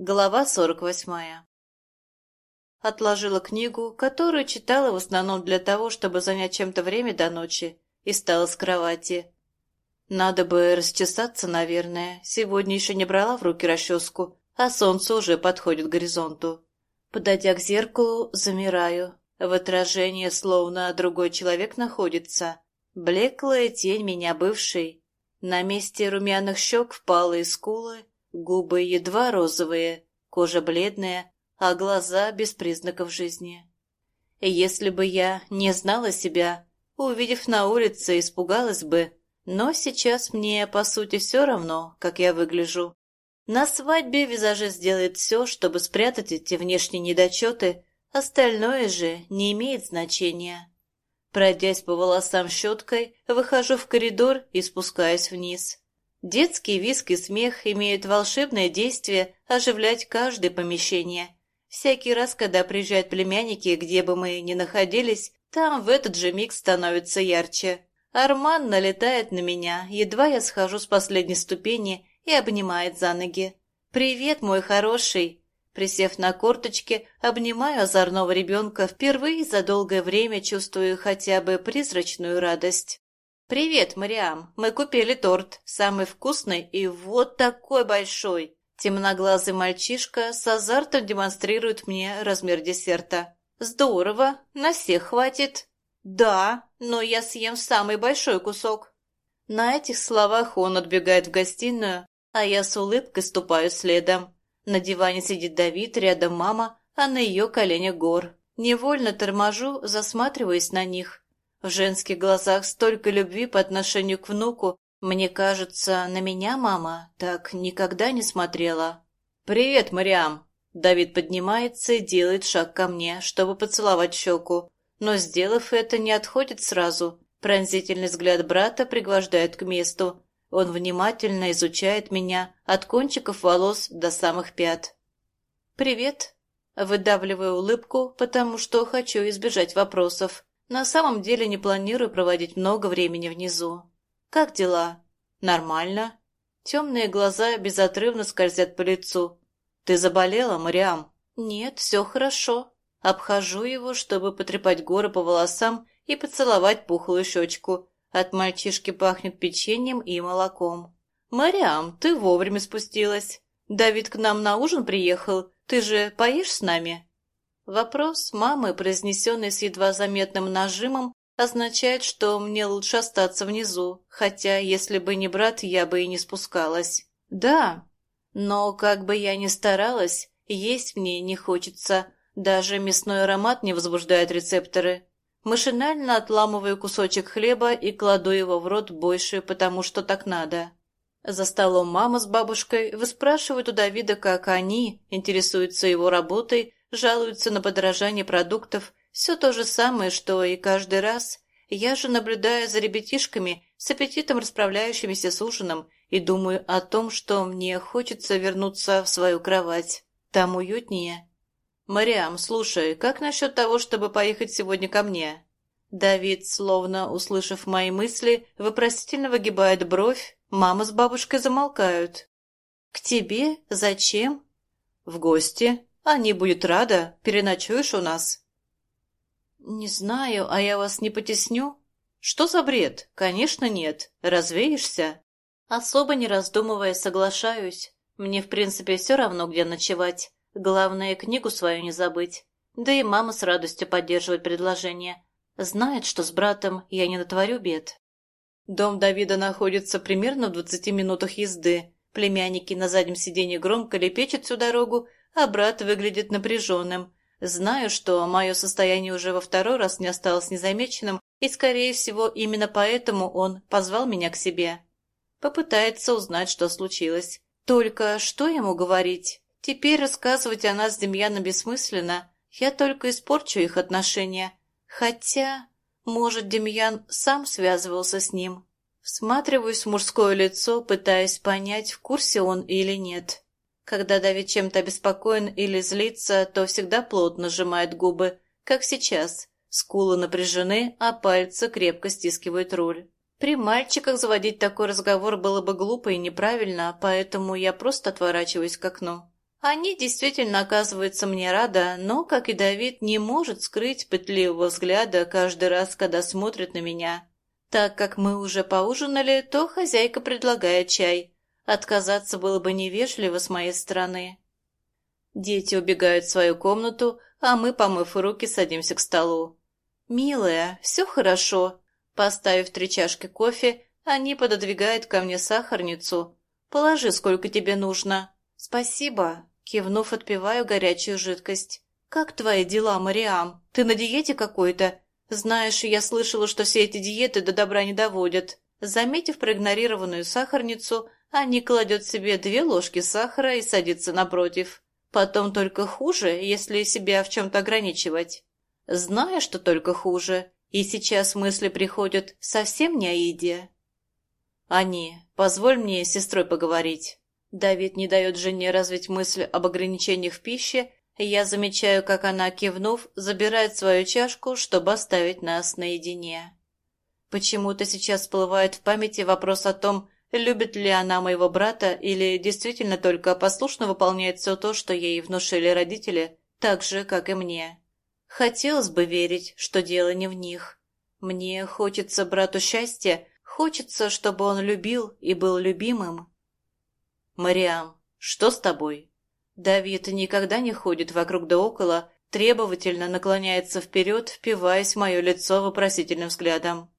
Глава сорок восьмая. Отложила книгу, которую читала в основном для того, чтобы занять чем-то время до ночи, и встала с кровати. Надо бы расчесаться, наверное. Сегодня еще не брала в руки расческу, а солнце уже подходит к горизонту. Подойдя к зеркалу, замираю. В отражении словно другой человек находится. Блеклая тень меня бывшей. На месте румяных щек впалые скулы, Губы едва розовые, кожа бледная, а глаза без признаков жизни. Если бы я не знала себя, увидев на улице, испугалась бы, но сейчас мне, по сути, все равно, как я выгляжу. На свадьбе визажист сделает все, чтобы спрятать эти внешние недочеты, остальное же не имеет значения. Пройдясь по волосам щеткой, выхожу в коридор и спускаюсь вниз. Детский виск и смех имеют волшебное действие оживлять каждое помещение. Всякий раз, когда приезжают племянники, где бы мы ни находились, там в этот же миг становится ярче. Арман налетает на меня, едва я схожу с последней ступени и обнимает за ноги. «Привет, мой хороший!» Присев на корточки, обнимаю озорного ребенка, впервые за долгое время чувствую хотя бы призрачную радость. «Привет, Мариам! Мы купили торт, самый вкусный и вот такой большой!» Темноглазый мальчишка с азартом демонстрирует мне размер десерта. «Здорово! На всех хватит!» «Да, но я съем самый большой кусок!» На этих словах он отбегает в гостиную, а я с улыбкой ступаю следом. На диване сидит Давид, рядом мама, а на ее коленях гор. Невольно торможу, засматриваясь на них. В женских глазах столько любви по отношению к внуку. Мне кажется, на меня мама так никогда не смотрела. «Привет, Мариам!» Давид поднимается и делает шаг ко мне, чтобы поцеловать щеку. Но, сделав это, не отходит сразу. Пронзительный взгляд брата пригвождает к месту. Он внимательно изучает меня от кончиков волос до самых пят. «Привет!» Выдавливаю улыбку, потому что хочу избежать вопросов. На самом деле не планирую проводить много времени внизу. Как дела? Нормально. Темные глаза безотрывно скользят по лицу. Ты заболела, Мариам? Нет, все хорошо. Обхожу его, чтобы потрепать горы по волосам и поцеловать пухлую щечку. От мальчишки пахнет печеньем и молоком. «Мариам, ты вовремя спустилась. Давид к нам на ужин приехал. Ты же поешь с нами?» Вопрос мамы, произнесенный с едва заметным нажимом, означает, что мне лучше остаться внизу, хотя, если бы не брат, я бы и не спускалась. Да, но как бы я ни старалась, есть мне не хочется, даже мясной аромат не возбуждает рецепторы. Машинально отламываю кусочек хлеба и кладу его в рот больше, потому что так надо. За столом мама с бабушкой выспрашивают у Давида, как они интересуются его работой, жалуются на подорожание продуктов, все то же самое, что и каждый раз. Я же наблюдаю за ребятишками, с аппетитом расправляющимися с ужином, и думаю о том, что мне хочется вернуться в свою кровать. Там уютнее. «Мариам, слушай, как насчет того, чтобы поехать сегодня ко мне?» Давид, словно услышав мои мысли, вопросительно выгибает бровь, мама с бабушкой замолкают. «К тебе? Зачем?» «В гости. Ани будет рада. Переночуешь у нас?» «Не знаю, а я вас не потесню?» «Что за бред? Конечно, нет. Развеешься?» Особо не раздумывая, соглашаюсь. Мне, в принципе, все равно, где ночевать. Главное, книгу свою не забыть. Да и мама с радостью поддерживает предложение. Знает, что с братом я не натворю бед. Дом Давида находится примерно в двадцати минутах езды. Племянники на заднем сиденье громко лепечут всю дорогу, а брат выглядит напряженным. Знаю, что мое состояние уже во второй раз не осталось незамеченным, и, скорее всего, именно поэтому он позвал меня к себе. Попытается узнать, что случилось. Только что ему говорить? Теперь рассказывать о нас с Демьяном бессмысленно. Я только испорчу их отношения. Хотя, может, Демьян сам связывался с ним. Всматриваюсь в мужское лицо, пытаясь понять, в курсе он или нет. Когда Давид чем-то обеспокоен или злится, то всегда плотно сжимает губы, как сейчас. Скулы напряжены, а пальцы крепко стискивают руль. При мальчиках заводить такой разговор было бы глупо и неправильно, поэтому я просто отворачиваюсь к окну. Они действительно оказываются мне рада, но, как и Давид, не может скрыть пытливого взгляда каждый раз, когда смотрит на меня. Так как мы уже поужинали, то хозяйка предлагает чай. Отказаться было бы невежливо с моей стороны. Дети убегают в свою комнату, а мы, помыв руки, садимся к столу. «Милая, все хорошо». Поставив три чашки кофе, они пододвигают ко мне сахарницу. «Положи, сколько тебе нужно». «Спасибо», — кивнув, отпиваю горячую жидкость. «Как твои дела, Мариам? Ты на диете какой-то? Знаешь, я слышала, что все эти диеты до добра не доводят». Заметив проигнорированную сахарницу, Ани кладет себе две ложки сахара и садится напротив. Потом только хуже, если себя в чем-то ограничивать. Знаю, что только хуже, и сейчас мысли приходят совсем не о еде. Ани, позволь мне с сестрой поговорить. Давид не дает жене развить мысль об ограничениях в пище, и я замечаю, как она, кивнув, забирает свою чашку, чтобы оставить нас наедине. Почему-то сейчас всплывает в памяти вопрос о том, любит ли она моего брата или действительно только послушно выполняет все то, что ей внушили родители, так же, как и мне. Хотелось бы верить, что дело не в них. Мне хочется брату счастья, хочется, чтобы он любил и был любимым. «Мариам, что с тобой?» Давид никогда не ходит вокруг да около, требовательно наклоняется вперед, впиваясь в мое лицо вопросительным взглядом.